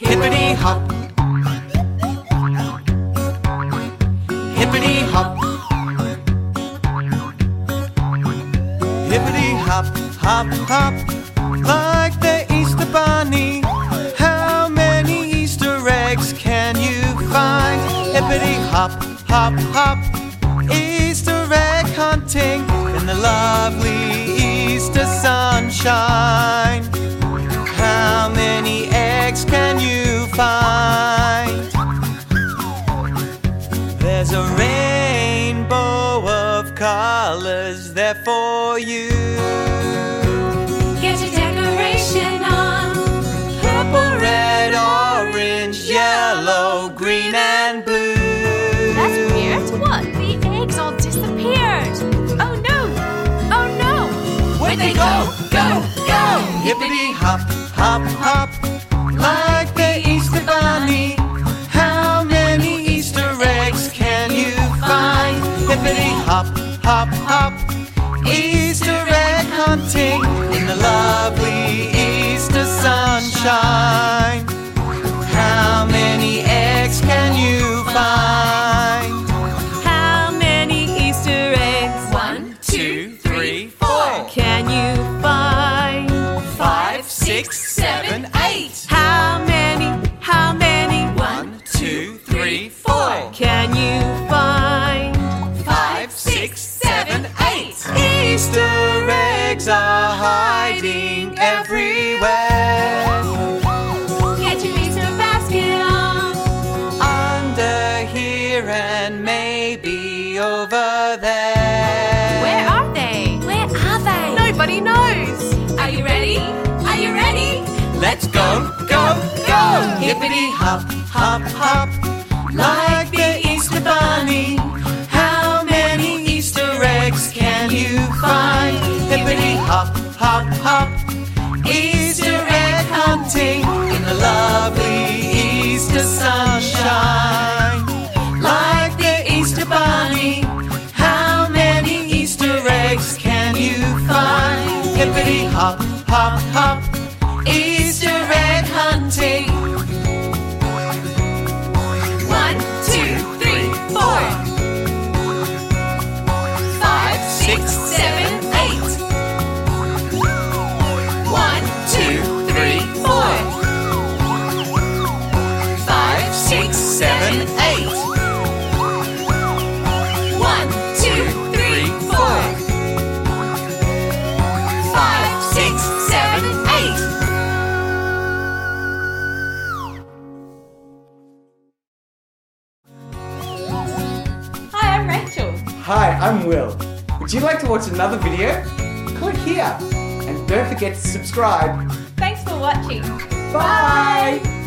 Hippity hop. Hippity hop. Hippity hop, hop, hop. Like the Easter Bunny. How many Easter eggs can you find? Hippity hop, hop, hop. Easter egg hunting in the lovely Easter sunshine. Colors there for you. Get your decoration on. Purple, red, orange, yellow, green, and blue. That's weird. What? The eggs all disappeared. Oh no! Oh no! Where'd they go? Go, go! Hippity hop, hop, hop, like hop, hop, Easter egg hunting in the lovely Easter sunshine. How many eggs can you find? How many Easter eggs One, two, three, four, can you find? five, six, seven, eight. How many, how many One, two, three, four, can you find? Are hiding everywhere. Get your Easter basket on. Under here and maybe over there. Where are they? Where are they? Nobody knows. Are you ready? Are you ready? Let's go, go, go! Hippity hop, hop, hop, like the hop, hop, Easter egg hunting in the lovely Easter sunshine. Like the Easter bunny, how many Easter eggs can you find? Hippity hop, hop, hop. Easter egg hunting. Seven, eight. One, two, three, four, Five, six, seven, eight. Hi, I'm Rachel. Hi, I'm Will. Would you like to watch another video? Click here. And don't forget to subscribe. Thanks for watching. Bye.